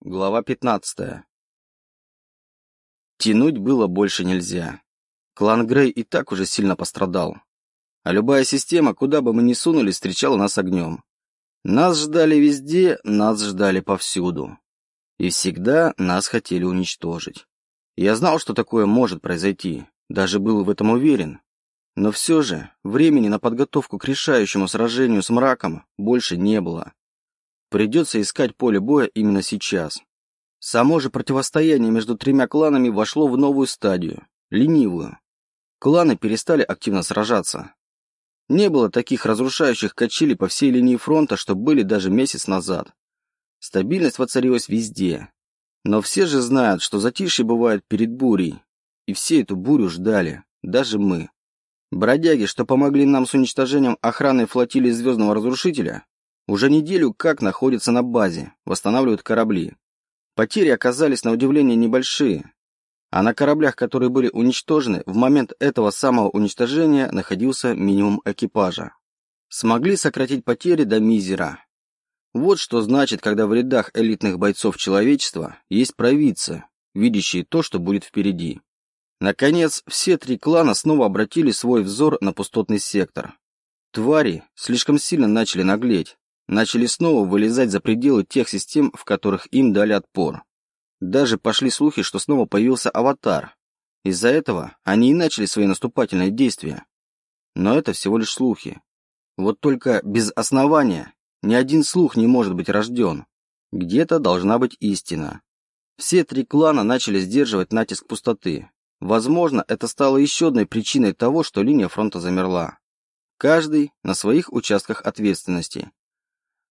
Глава 15. Тянуть было больше нельзя. Клан Грей и так уже сильно пострадал. А любая система, куда бы мы ни сунули, встречала нас огнем. Нас ждали везде, нас ждали повсюду. И всегда нас хотели уничтожить. Я знал, что такое может произойти, даже был в этом уверен. Но все же, времени на подготовку к решающему сражению с мраком больше не было. Придется искать поле боя именно сейчас. Само же противостояние между тремя кланами вошло в новую стадию – ленивую. Кланы перестали активно сражаться. Не было таких разрушающих качелей по всей линии фронта, что были даже месяц назад. Стабильность воцарилась везде. Но все же знают, что затишье бывает перед бурей. И все эту бурю ждали, даже мы. Бродяги, что помогли нам с уничтожением охраны флотилии Звездного Разрушителя, уже неделю как находятся на базе, восстанавливают корабли. Потери оказались на удивление небольшие, а на кораблях, которые были уничтожены, в момент этого самого уничтожения находился минимум экипажа. Смогли сократить потери до мизера. Вот что значит, когда в рядах элитных бойцов человечества есть провидцы, видящие то, что будет впереди. Наконец, все три клана снова обратили свой взор на пустотный сектор. Твари слишком сильно начали наглеть, начали снова вылезать за пределы тех систем, в которых им дали отпор. Даже пошли слухи, что снова появился аватар. Из-за этого они и начали свои наступательные действия. Но это всего лишь слухи. Вот только без основания ни один слух не может быть рожден. Где-то должна быть истина. Все три клана начали сдерживать натиск пустоты. Возможно, это стало еще одной причиной того, что линия фронта замерла. Каждый на своих участках ответственности.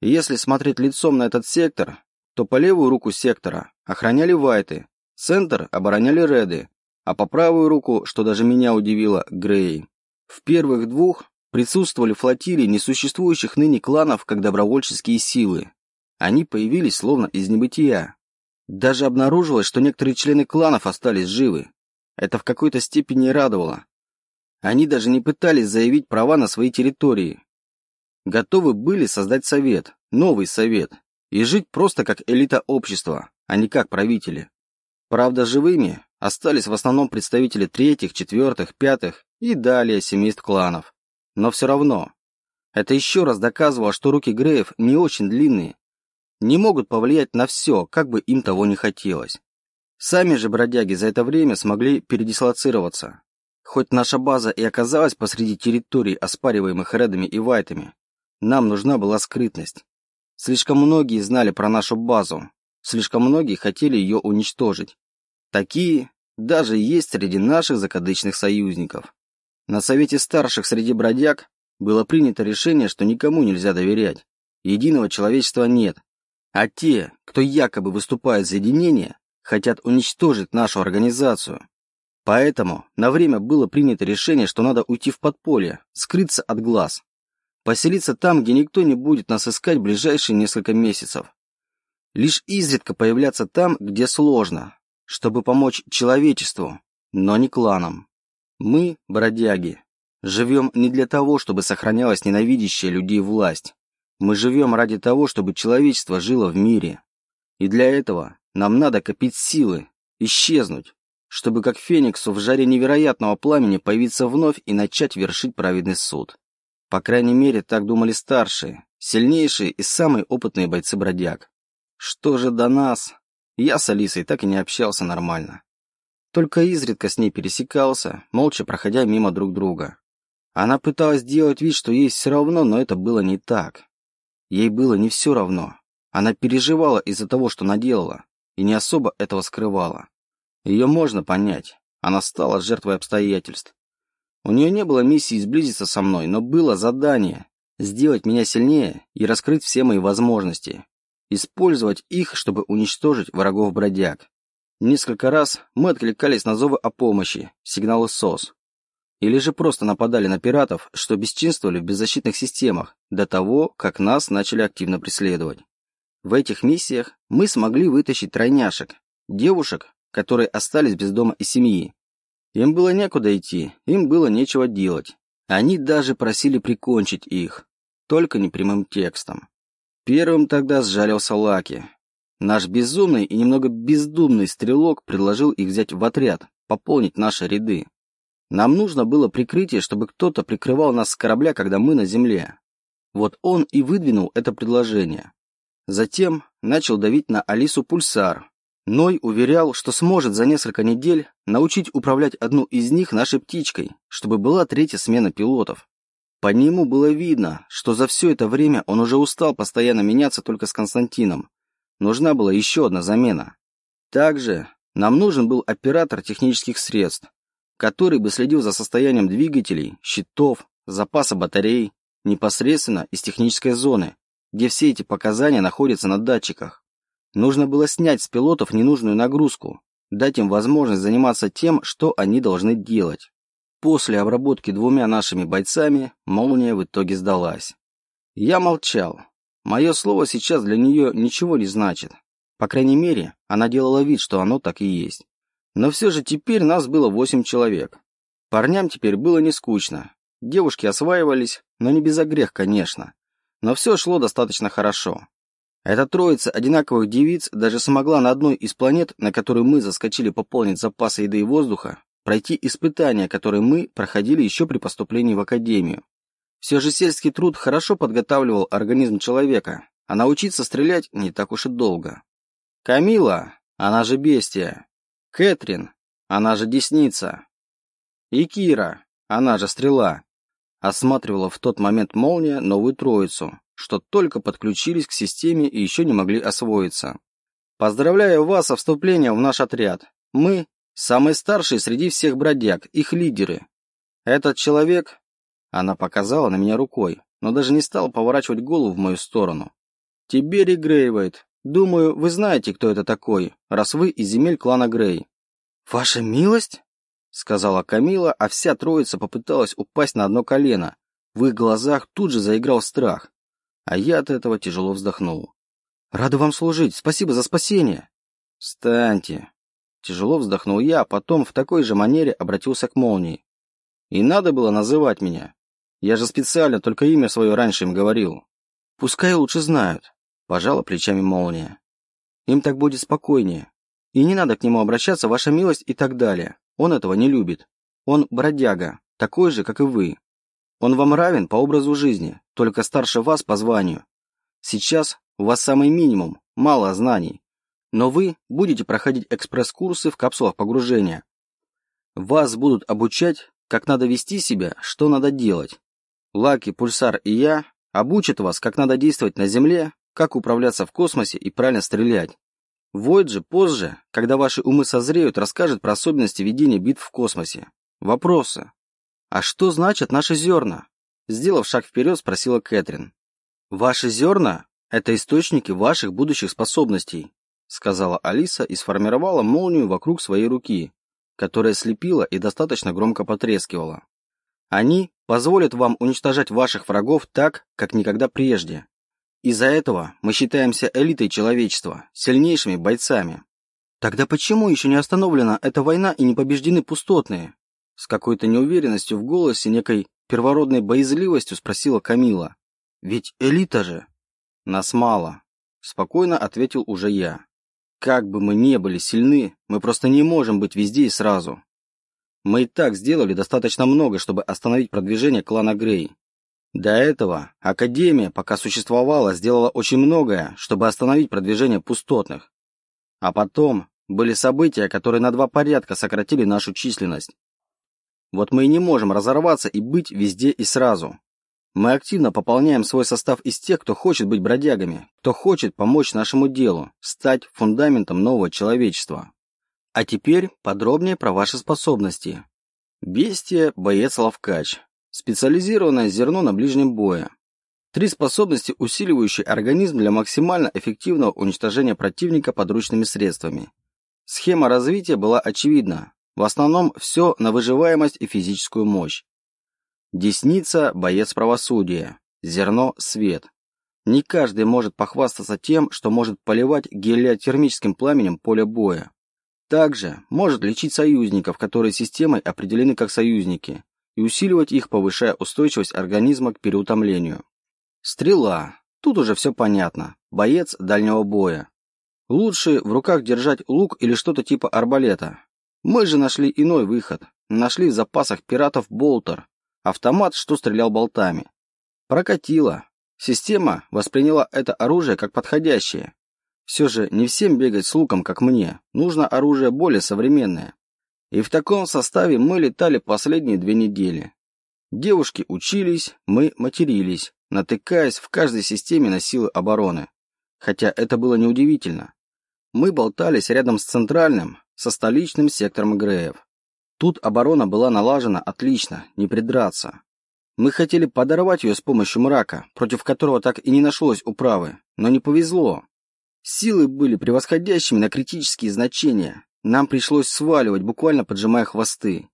Если смотреть лицом на этот сектор, то по левую руку сектора охраняли вайты, центр обороняли реды, а по правую руку, что даже меня удивило, Грей. В первых двух присутствовали флотилии несуществующих ныне кланов как добровольческие силы. Они появились словно из небытия. Даже обнаружилось, что некоторые члены кланов остались живы. Это в какой-то степени радовало. Они даже не пытались заявить права на свои территории, готовы были создать совет, новый совет, и жить просто как элита общества, а не как правители. Правда, живыми остались в основном представители третьих, четвертых, пятых и далее семейств кланов. Но все равно, это еще раз доказывало, что руки Греев не очень длинные, не могут повлиять на все, как бы им того не хотелось. Сами же бродяги за это время смогли передислоцироваться. Хоть наша база и оказалась посреди территорий, оспариваемых Редами и Вайтами, нам нужна была скрытность. Слишком многие знали про нашу базу, слишком многие хотели ее уничтожить. Такие даже есть среди наших закадычных союзников. На совете старших среди бродяг было принято решение, что никому нельзя доверять. Единого человечества нет. А те, кто якобы выступает за единение, хотят уничтожить нашу организацию. Поэтому на время было принято решение, что надо уйти в подполье, скрыться от глаз. Поселиться там, где никто не будет нас искать ближайшие несколько месяцев. Лишь изредка появляться там, где сложно, чтобы помочь человечеству, но не кланам. Мы, бродяги, живем не для того, чтобы сохранялась ненавидящая людей власть. Мы живем ради того, чтобы человечество жило в мире. И для этого нам надо копить силы, исчезнуть, чтобы как фениксу в жаре невероятного пламени появиться вновь и начать вершить праведный суд. По крайней мере, так думали старшие, сильнейшие и самые опытные бойцы бродяг. Что же до нас? Я с Алисой так и не общался нормально. Только изредка с ней пересекался, молча проходя мимо друг друга. Она пыталась сделать вид, что ей все равно, но это было не так. Ей было не все равно. Она переживала из-за того, что наделала, и не особо этого скрывала. Ее можно понять. Она стала жертвой обстоятельств. У нее не было миссии сблизиться со мной, но было задание сделать меня сильнее и раскрыть все мои возможности. Использовать их, чтобы уничтожить врагов-бродяг. Несколько раз мы откликались на зовы о помощи, сигналы СОС. Или же просто нападали на пиратов, что бесчинствовали в беззащитных системах, до того, как нас начали активно преследовать. В этих миссиях мы смогли вытащить тройняшек, девушек, которые остались без дома и семьи, им было некуда идти, им было нечего делать. Они даже просили прикончить их, только не прямым текстом. Первым тогда сжалился Лаки. Наш безумный и немного бездумный стрелок предложил их взять в отряд, пополнить наши ряды. Нам нужно было прикрытие, чтобы кто-то прикрывал нас с корабля, когда мы на земле. Вот он и выдвинул это предложение. Затем начал давить на Алису Пульсар. Ной уверял, что сможет за несколько недель научить управлять одну из них нашей птичкой, чтобы была третья смена пилотов. По нему было видно, что за все это время он уже устал постоянно меняться только с Константином. Нужна была еще одна замена. Также нам нужен был оператор технических средств, который бы следил за состоянием двигателей, щитов, запаса батарей, непосредственно из технической зоны, где все эти показания находятся на датчиках. Нужно было снять с пилотов ненужную нагрузку, дать им возможность заниматься тем, что они должны делать. После обработки двумя нашими бойцами молния в итоге сдалась. Я молчал. Мое слово сейчас для нее ничего не значит. По крайней мере, она делала вид, что оно так и есть. Но все же теперь нас было восемь человек. Парням теперь было не скучно. Девушки осваивались, но не без огрех, конечно. Но все шло достаточно хорошо. Эта троица одинаковых девиц даже смогла на одной из планет, на которую мы заскочили пополнить запасы еды и воздуха, пройти испытания, которые мы проходили еще при поступлении в академию. Все же сельский труд хорошо подготавливал организм человека, а научиться стрелять не так уж и долго. Камила, она же бестия. Кэтрин, она же десница. И Кира, она же стрела. Осматривала в тот момент молния новую троицу, что только подключились к системе и еще не могли освоиться. Поздравляю вас со вступлением в наш отряд. Мы Самый старший среди всех бродяг, их лидеры. Этот человек... Она показала на меня рукой, но даже не стала поворачивать голову в мою сторону. Тибери Грейвейт. Думаю, вы знаете, кто это такой, раз вы из земель клана Грей. Ваша милость? Сказала Камила, а вся троица попыталась упасть на одно колено. В их глазах тут же заиграл страх. А я от этого тяжело вздохнул. Рада вам служить. Спасибо за спасение. Встаньте, Тяжело вздохнул я, а потом в такой же манере обратился к молнии. И надо было называть меня. Я же специально только имя свое раньше им говорил. Пускай лучше знают, пожала плечами молния. Им так будет спокойнее. И не надо к нему обращаться, ваша милость и так далее. Он этого не любит. Он бродяга, такой же, как и вы. Он вам равен по образу жизни, только старше вас по званию. Сейчас у вас самый минимум, мало знаний. Но вы будете проходить экспресс-курсы в капсулах погружения. Вас будут обучать, как надо вести себя, что надо делать. Лаки, Пульсар и я обучат вас, как надо действовать на Земле, как управляться в космосе и правильно стрелять. Войд же позже, когда ваши умы созреют, расскажет про особенности ведения битв в космосе. Вопросы. А что значат наши зерна? Сделав шаг вперед, спросила Кэтрин. Ваши зерна – это источники ваших будущих способностей сказала Алиса и сформировала молнию вокруг своей руки, которая слепила и достаточно громко потрескивала. Они позволят вам уничтожать ваших врагов так, как никогда прежде. Из-за этого мы считаемся элитой человечества, сильнейшими бойцами. Тогда почему еще не остановлена эта война и не побеждены пустотные? С какой-то неуверенностью в голосе, некой первородной боязливостью спросила Камила. Ведь элита же. Нас мало, спокойно ответил уже я. Как бы мы ни были сильны, мы просто не можем быть везде и сразу. Мы и так сделали достаточно много, чтобы остановить продвижение клана Грей. До этого Академия, пока существовала, сделала очень многое, чтобы остановить продвижение пустотных. А потом были события, которые на два порядка сократили нашу численность. Вот мы и не можем разорваться и быть везде и сразу. Мы активно пополняем свой состав из тех, кто хочет быть бродягами, кто хочет помочь нашему делу, стать фундаментом нового человечества. А теперь подробнее про ваши способности. Бестия – боец-ловкач. Специализированное зерно на ближнем бое. Три способности, усиливающие организм для максимально эффективного уничтожения противника подручными средствами. Схема развития была очевидна. В основном все на выживаемость и физическую мощь. Десница – боец правосудия, зерно – свет. Не каждый может похвастаться тем, что может поливать гелиотермическим пламенем поле боя. Также может лечить союзников, которые системой определены как союзники, и усиливать их, повышая устойчивость организма к переутомлению. Стрела. Тут уже все понятно. Боец дальнего боя. Лучше в руках держать лук или что-то типа арбалета. Мы же нашли иной выход. Нашли в запасах пиратов болтер, автомат, что стрелял болтами. Прокатило. Система восприняла это оружие как подходящее. Все же не всем бегать с луком, как мне. Нужно оружие более современное. И в таком составе мы летали последние две недели. Девушки учились, мы матерились, натыкаясь в каждой системе на силы обороны. Хотя это было неудивительно. Мы болтались рядом с центральным, со столичным сектором Греев. Тут оборона была налажена отлично, не придраться. Мы хотели подорвать ее с помощью мрака, против которого так и не нашлось управы, но не повезло. Силы были превосходящими на критические значения. Нам пришлось сваливать, буквально поджимая хвосты.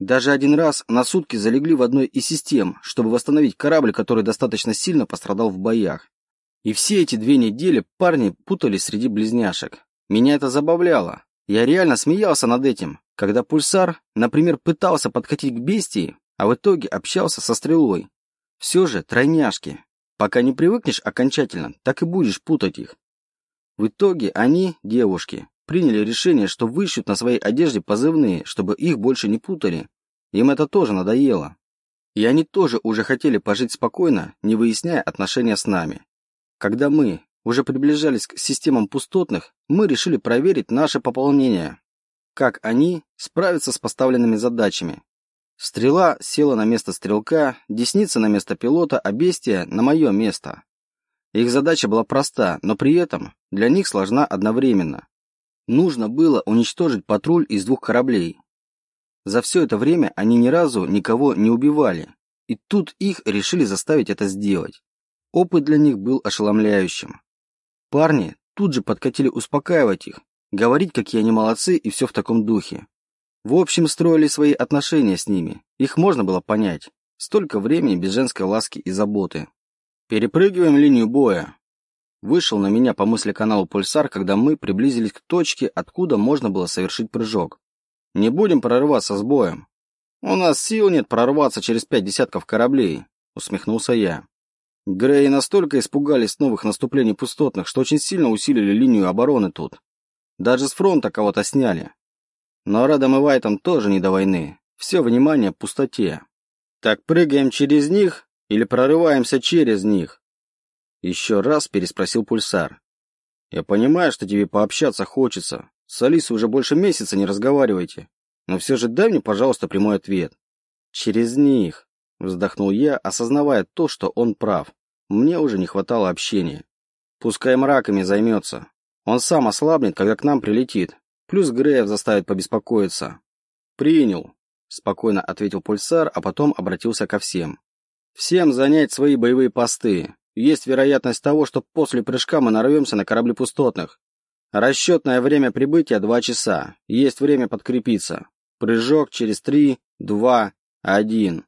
Даже один раз на сутки залегли в одной из систем, чтобы восстановить корабль, который достаточно сильно пострадал в боях. И все эти две недели парни путались среди близняшек. Меня это забавляло. Я реально смеялся над этим, когда пульсар, например, пытался подкатить к бестии, а в итоге общался со стрелой. Все же тройняшки. Пока не привыкнешь окончательно, так и будешь путать их. В итоге они, девушки, приняли решение, что выщут на своей одежде позывные, чтобы их больше не путали. Им это тоже надоело. И они тоже уже хотели пожить спокойно, не выясняя отношения с нами. Когда мы уже приближались к системам пустотных, мы решили проверить наше пополнение. Как они справятся с поставленными задачами. Стрела села на место стрелка, десница на место пилота, а бестия на мое место. Их задача была проста, но при этом для них сложна одновременно. Нужно было уничтожить патруль из двух кораблей. За все это время они ни разу никого не убивали, и тут их решили заставить это сделать. Опыт для них был ошеломляющим. Парни тут же подкатили успокаивать их, говорить, какие они молодцы и все в таком духе. В общем, строили свои отношения с ними. Их можно было понять. Столько времени без женской ласки и заботы. Перепрыгиваем линию боя. Вышел на меня по мысли каналу Пульсар, когда мы приблизились к точке, откуда можно было совершить прыжок. Не будем прорываться с боем. У нас сил нет прорваться через пять десятков кораблей, усмехнулся я. Греи настолько испугались новых наступлений пустотных, что очень сильно усилили линию обороны тут. Даже с фронта кого-то сняли. Но Радом и Вайтом тоже не до войны. Все внимание пустоте. Так прыгаем через них или прорываемся через них? Еще раз переспросил Пульсар. Я понимаю, что тебе пообщаться хочется. С Алисой уже больше месяца не разговаривайте. Но все же дай мне, пожалуйста, прямой ответ. Через них, вздохнул я, осознавая то, что он прав. Мне уже не хватало общения. Пускай мраками займется. Он сам ослабнет, когда к нам прилетит. Плюс Греев заставит побеспокоиться. Принял, спокойно ответил Пульсар, а потом обратился ко всем. Всем занять свои боевые посты. Есть вероятность того, что после прыжка мы нарвемся на корабли пустотных. Расчетное время прибытия два часа. Есть время подкрепиться. Прыжок через три, два, один.